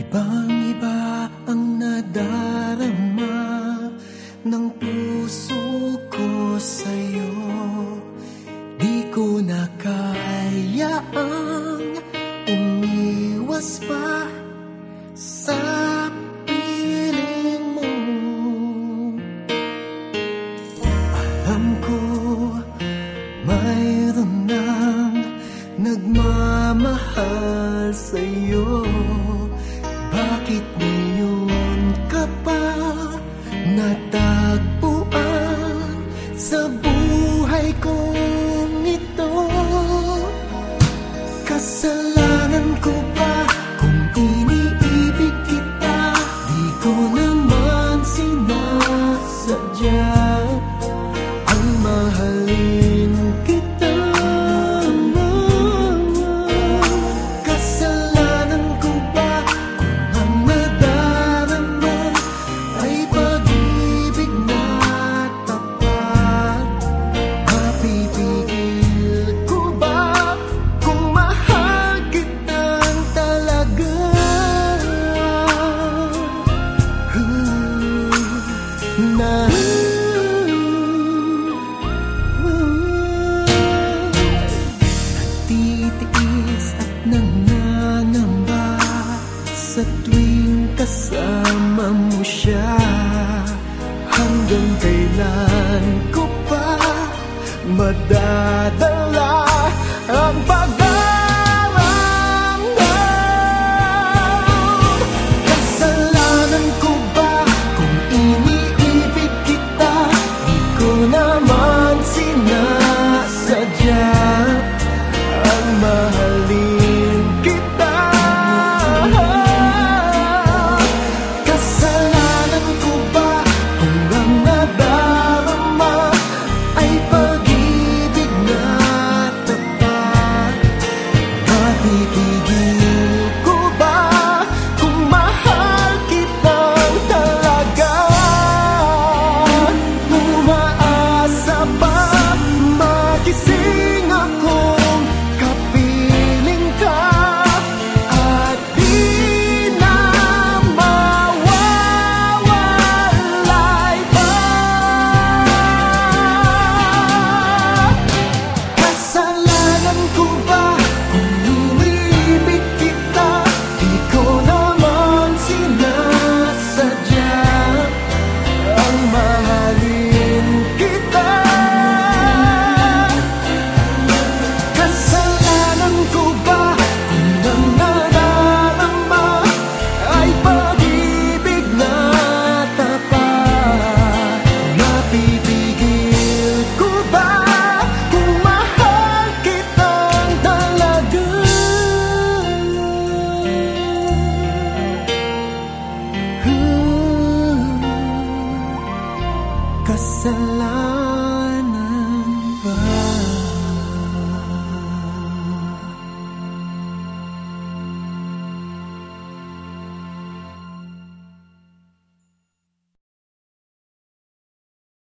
Ibang-iba ang nadarama ng puso ko sa'yo. Di ko na umiwas pa sa piling mo. Alam ko mayroon nang nagmamahal sa'yo bakit ngayon ka pa natagpuan sa buhay kong ito? Kasalanan ko ba Sa tuwing kasama mo siya Hanggang kailan ko pa madadala dizer. 在浪